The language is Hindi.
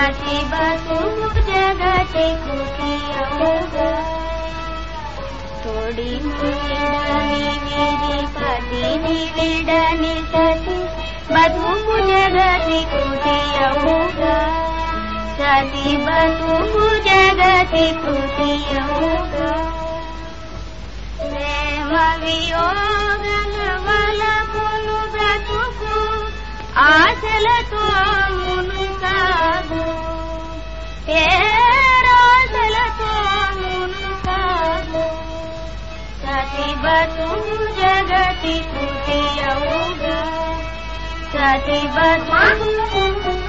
जगाते बसूब खुशियों थोड़ी मुझे खुशियों सती खुशियों प्रेम वियोगन वलपुनु ब्रतुकु तो मुनुका जगति यौज सति व